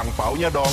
angpaunya dong.